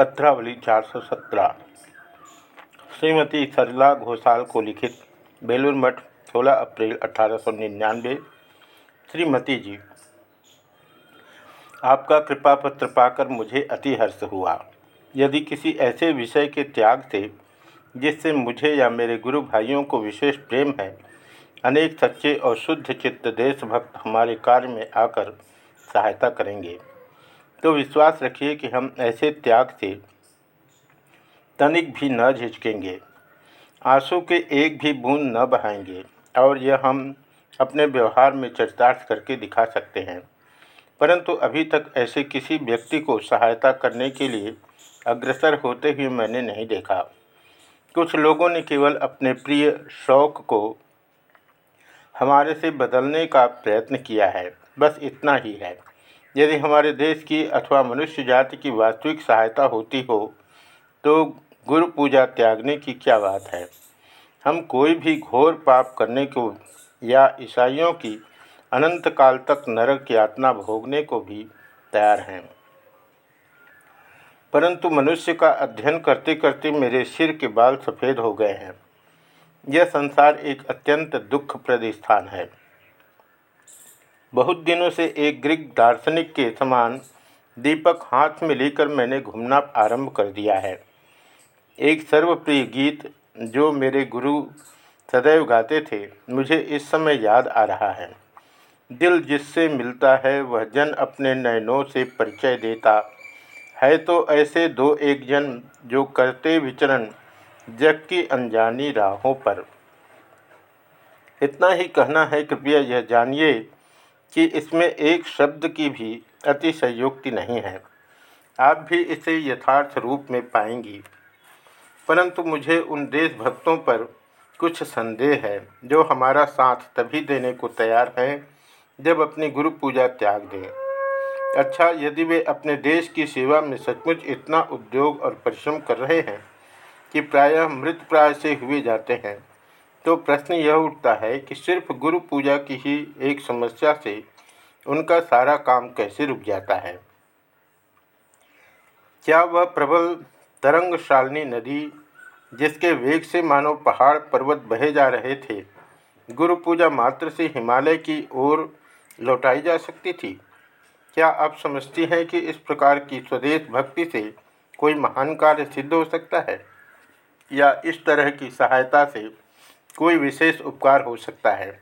पत्रावली 417 श्रीमती सरला घोषाल को लिखित बेलूर मठ 16 अप्रैल अठारह सौ निन्यानबे श्रीमती जी, आपका कृपा पत्र पाकर मुझे अति हर्ष हुआ। यदि किसी ऐसे विषय के त्याग से, जिससे मुझे या मेरे गुरु भाइयों को विशेष प्रेम है, अनेक सच्चे और शुद्ध चित्त देशभक्त हमारे कार्य में आकर सहायता करेंगे। तो विश्वास रखिए कि हम ऐसे त्याग से तनिक भी न झिझकेंगे। आँसू के एक भी बूंद न बहाएँगे और यह हम अपने व्यवहार में चरितार्थ करके दिखा सकते हैं। परंतु अभी तक ऐसे किसी व्यक्ति को सहायता करने के लिए अग्रसर होते हुए मैंने नहीं देखा। कुछ लोगों ने केवल अपने प्रिय शौक को हमारे से बदलने का प्रयत्न किया है। बस इतना ही है। यदि हमारे देश की अथवा मनुष्य जाति की वास्तविक सहायता होती हो तो गुरु पूजा त्यागने की क्या बात है? हम कोई भी घोर पाप करने को या ईसाइयों की अनंत काल तक नरक यातना भोगने को भी तैयार हैं। परंतु मनुष्य का अध्ययन करते करते मेरे सिर के बाल सफ़ेद हो गए हैं। यह संसार एक अत्यंत दुखप्रद स्थान है। बहुत दिनों से एक ग्रीक दार्शनिक के समान दीपक हाथ में लेकर मैंने घूमना आरंभ कर दिया है। एक सर्वप्रिय गीत जो मेरे गुरु सदैव गाते थे, मुझे इस समय याद आ रहा है। दिल जिससे मिलता है, वह जन अपने नयनों से परिचय देता। है तो ऐसे दो एक जन जो करते विचरण जग की अनजानी राहों पर। इतना ही कहना है, कृपया यह जानिए कि इसमें एक शब्द की भी अतिशयोक्ति नहीं है। आप भी इसे यथार्थ रूप में पाएँगी। परंतु मुझे उन देशभक्तों पर कुछ संदेह है, जो हमारा साथ तभी देने को तैयार हैं, जब अपनी गुरु पूजा त्याग दें। अच्छा यदि वे अपने देश की सेवा में सचमुच इतना उद्योग और परिश्रम कर रहे हैं कि प्रायः मृत प्राय से हुए जाते हैं तो प्रश्न यह उठता है कि सिर्फ़ गुरु पूजा की ही एक समस्या से उनका सारा काम कैसे रुक जाता है? क्या वह प्रबल तरंगशालिनी नदी, जिसके वेग से मानो पहाड़ पर्वत बहे जा रहे थे, गुरु पूजा मात्र से हिमालय की ओर लौटाई जा सकती थी? क्या आप समझती हैं कि इस प्रकार की स्वदेश भक्ति से कोई महान कार्य सिद्ध हो सकता है? या इस तरह की सहायता से कोई विशेष उपकार हो सकता है।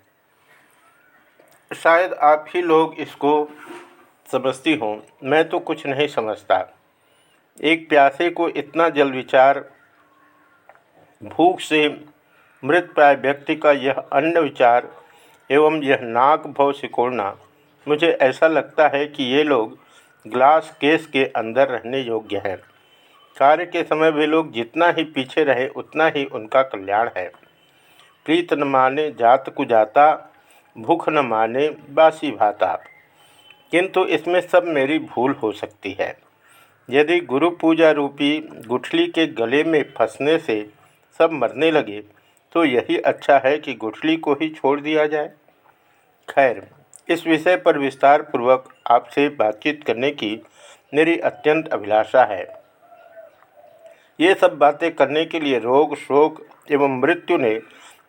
शायद आप ही लोग इसको समझती हों, मैं तो कुछ नहीं समझता। एक प्यासे को इतना जल विचार, भूख से मृत प्राय व्यक्ति का यह अन्न विचार एवं यह नाक भव सिकोड़ना, मुझे ऐसा लगता है कि ये लोग ग्लास केस के अंदर रहने योग्य हैं। कार्य के समय वे लोग जितना ही पीछे रहे, उतना ही उनका कल्याण है। प्रीत न माने, जात को जाता, भूख न माने, बासी भाता। किंतु इसमें सब मेरी भूल हो सकती है। यदि गुरु पूजा रूपी गुठली के गले में फंसने से सब मरने लगे तो यही अच्छा है कि गुठली को ही छोड़ दिया जाए। खैर, इस विषय पर विस्तार पूर्वक आपसे बातचीत करने की मेरी अत्यंत अभिलाषा है। ये सब बातें करने के लिए रोग, शोक एवं मृत्यु ने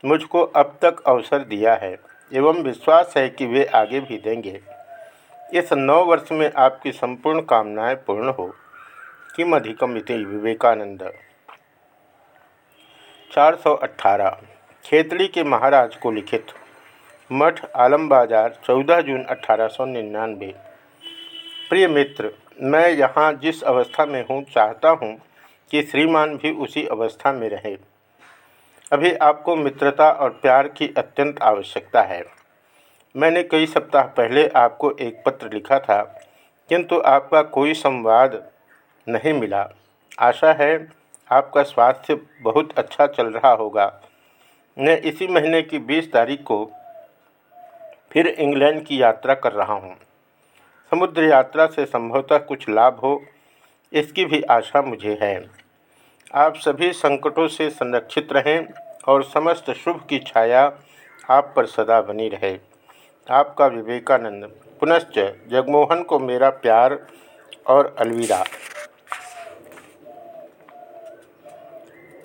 मुझको अब तक अवसर दिया है, एवं विश्वास है कि वे आगे भी देंगे। इस नौ वर्ष में आपकी संपूर्ण कामनाएँ पूर्ण हो। किम अधिकम इति विवेकानंद। 418 खेतड़ी के महाराज को लिखित। मठ, आलम बाज़ार 14 जून अठारह सौ निन्यानबे प्रिय मित्र, मैं यहाँ जिस अवस्था में हूँ, चाहता हूँ कि श्रीमान भी उसी अवस्था में रहे। अभी आपको मित्रता और प्यार की अत्यंत आवश्यकता है। मैंने कई सप्ताह पहले आपको एक पत्र लिखा था, किंतु आपका कोई संवाद नहीं मिला। आशा है आपका स्वास्थ्य बहुत अच्छा चल रहा होगा। मैं इसी महीने की 20 तारीख को फिर इंग्लैंड की यात्रा कर रहा हूँ। समुद्र यात्रा से संभवतः कुछ लाभ हो, इसकी भी आशा मुझे है। आप सभी संकटों से संरक्षित रहें और समस्त शुभ की छाया आप पर सदा बनी रहे। आपका विवेकानंद, पुनश्च जगमोहन को मेरा प्यार और अलविदा।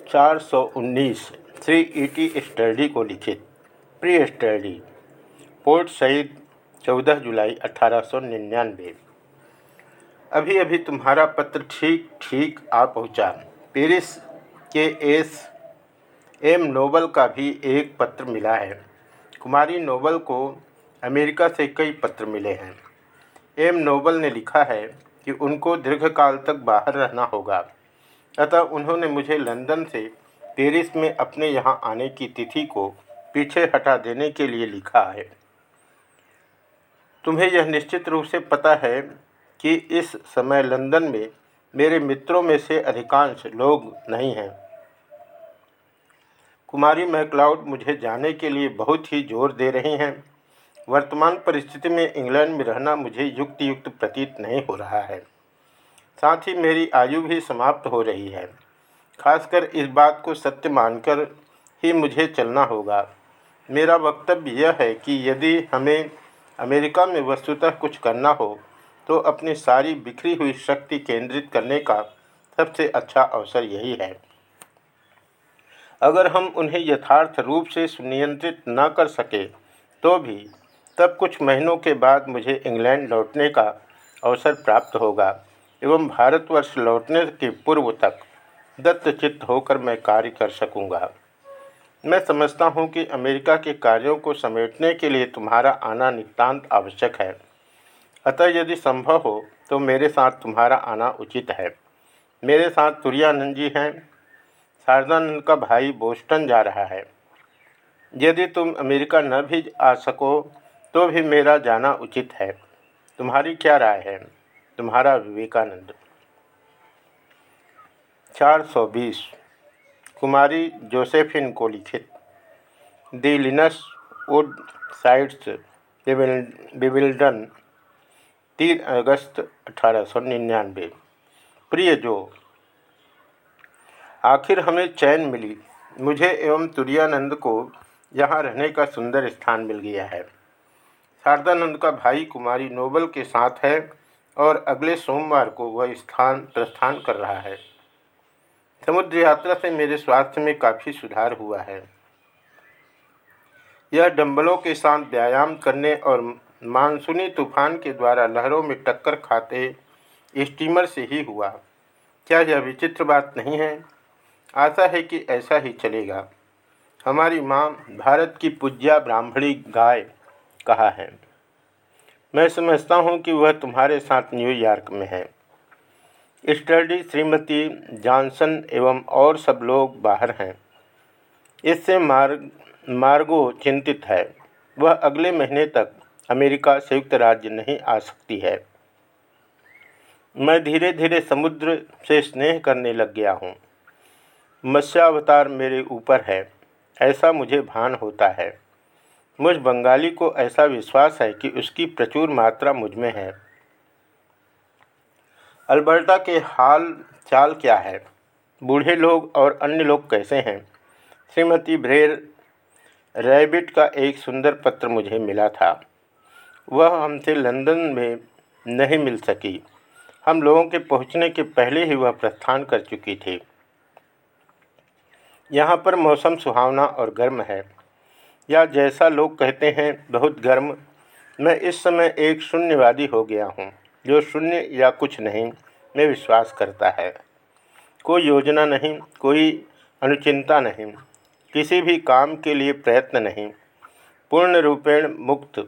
419 श्री ईटी स्टर्डी को लिखित प्रिय स्टर्डी पोर्ट शहीद 14 जुलाई अठारह सौ निन्यानवे। अभी अभी तुम्हारा पत्र ठीक ठीक आ पहुँचा। पेरिस के एस. एम. नोबल का भी एक पत्र मिला है। कुमारी नोबल को अमेरिका से कई पत्र मिले हैं। एम. नोबल ने लिखा है कि उनको दीर्घकाल तक बाहर रहना होगा। अतः उन्होंने मुझे लंदन से पेरिस में अपने यहाँ आने की तिथि को पीछे हटा देने के लिए लिखा है। तुम्हें यह निश्चित रूप से पता है कि इस समय लंदन में मेरे मित्रों में से अधिकांश लोग नहीं हैं। कुमारी मैकलाउड मुझे जाने के लिए बहुत ही ज़ोर दे रही हैं। वर्तमान परिस्थिति में इंग्लैंड में रहना मुझे युक्त युक्त प्रतीत नहीं हो रहा है। साथ ही मेरी आयु भी समाप्त हो रही है। खासकर इस बात को सत्य मानकर ही मुझे चलना होगा। मेरा वक्तव्य यह है कि यदि हमें अमेरिका में वस्तुतः कुछ करना हो तो अपनी सारी बिखरी हुई शक्ति केंद्रित करने का सबसे अच्छा अवसर यही है। अगर हम उन्हें यथार्थ रूप से सुनियंत्रित न कर सके तो भी तब कुछ महीनों के बाद मुझे इंग्लैंड लौटने का अवसर प्राप्त होगा एवं भारतवर्ष लौटने के पूर्व तक दत्तचित्त होकर मैं कार्य कर सकूँगा। मैं समझता हूँ कि अमेरिका के कार्यों को समेटने के लिए तुम्हारा आना नितांत आवश्यक है। अतः यदि संभव हो तो मेरे साथ तुम्हारा आना उचित है। मेरे साथ तुरानंद जी हैं। शारदानंद का भाई बोस्टन जा रहा है। यदि तुम अमेरिका न भी आ सको तो भी मेरा जाना उचित है। तुम्हारी क्या राय है? तुम्हारा विवेकानंद। 420 कुमारी जोसेफिन को लिखित। The Linnets wood sites Wimbledon तीन अगस्त अठारह सौ निन्यानवे। प्रिय जो, आखिर हमें चैन मिली। मुझे एवं तुरानंद को यहाँ रहने का सुंदर स्थान मिल गया है। शारदानंद का भाई कुमारी नोबल के साथ है और अगले सोमवार को वह स्थान प्रस्थान कर रहा है। समुद्र यात्रा से मेरे स्वास्थ्य में काफ़ी सुधार हुआ है। यह डंबलों के साथ व्यायाम करने और मानसूनी तूफ़ान के द्वारा लहरों में टक्कर खाते स्टीमर से ही हुआ। क्या यह विचित्र बात नहीं है? आशा है कि ऐसा ही चलेगा। हमारी माँ भारत की पूज्या ब्राह्मणी गाय कहा है। मैं समझता हूँ कि वह तुम्हारे साथ न्यूयॉर्क में है। स्टडी श्रीमती जॉनसन एवं और सब लोग बाहर हैं। इससे मार्ग, मार्गो चिंतित है। वह अगले महीने तक अमेरिका संयुक्त राज्य नहीं आ सकती है। मैं धीरे धीरे समुद्र से स्नेह करने लग गया हूँ। मत्स्यावतार मेरे ऊपर है, ऐसा मुझे भान होता है। मुझ बंगाली को ऐसा विश्वास है कि उसकी प्रचुर मात्रा मुझमें है। अल्बर्टा के हाल चाल क्या है? बूढ़े लोग और अन्य लोग कैसे हैं? श्रीमती ब्रेर रैबिट का एक सुंदर पत्र मुझे मिला था। वह हमसे लंदन में नहीं मिल सकी। हम लोगों के पहुँचने के पहले ही वह प्रस्थान कर चुकी थी। यहाँ पर मौसम सुहावना और गर्म है। या जैसा लोग कहते हैं, बहुत गर्म। मैं इस समय एक शून्यवादी हो गया हूँ, जो शून्य या कुछ नहीं, में विश्वास करता है। कोई योजना नहीं, कोई अनुचिंता नहीं, किसी भी काम के लिए प्रयत्न नहीं। पूर्ण रूपेण मुक्त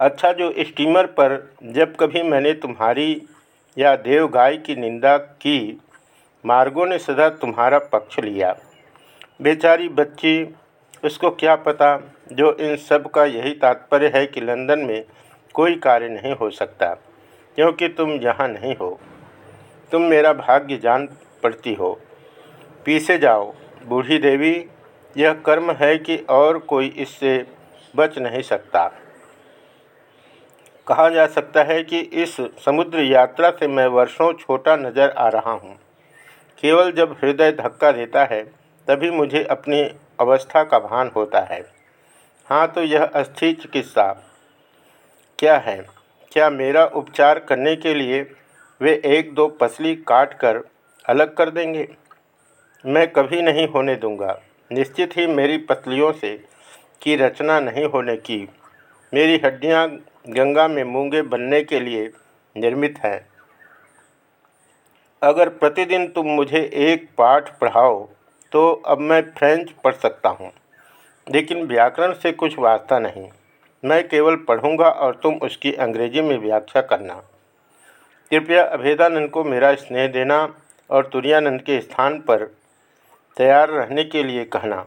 अच्छा जो स्टीमर पर जब कभी मैंने तुम्हारी या देवगाय की निंदा की, मार्गों ने सदा तुम्हारा पक्ष लिया। बेचारी बच्ची, उसको क्या पता, जो इन सब का यही तात्पर्य है कि लंदन में कोई कार्य नहीं हो सकता, क्योंकि तुम यहाँ नहीं हो। तुम मेरा भाग्य जान पड़ती हो। पीछे जाओ, बूढ़ी देवी, यह कर्म है कि और कोई इससे बच नहीं सकता। कहा जा सकता है कि इस समुद्र यात्रा से मैं वर्षों छोटा नज़र आ रहा हूँ। केवल जब हृदय धक्का देता है, तभी मुझे अपनी अवस्था का भान होता है। हाँ तो यह अस्थि चिकित्सा। क्या है? क्या मेरा उपचार करने के लिए वे एक दो पसली काट कर अलग कर देंगे? मैं कभी नहीं होने दूँगा। निश्चित ही मेरी पतलियों से की रचना नहीं होने की। मेरी हड्डियाँ गंगा में मूँगे बनने के लिए निर्मित हैं। अगर प्रतिदिन तुम मुझे एक पाठ पढ़ाओ तो अब मैं फ्रेंच पढ़ सकता हूँ। लेकिन व्याकरण से कुछ वास्ता नहीं। मैं केवल पढ़ूँगा और तुम उसकी अंग्रेज़ी में व्याख्या करना। कृपया अभेदानंद को मेरा स्नेह देना और तुरानंद के स्थान पर तैयार रहने के लिए कहना।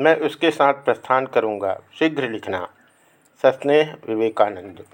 मैं उसके साथ प्रस्थान करूँगा। शीघ्र लिखना। सस्नेह विवेकानंद।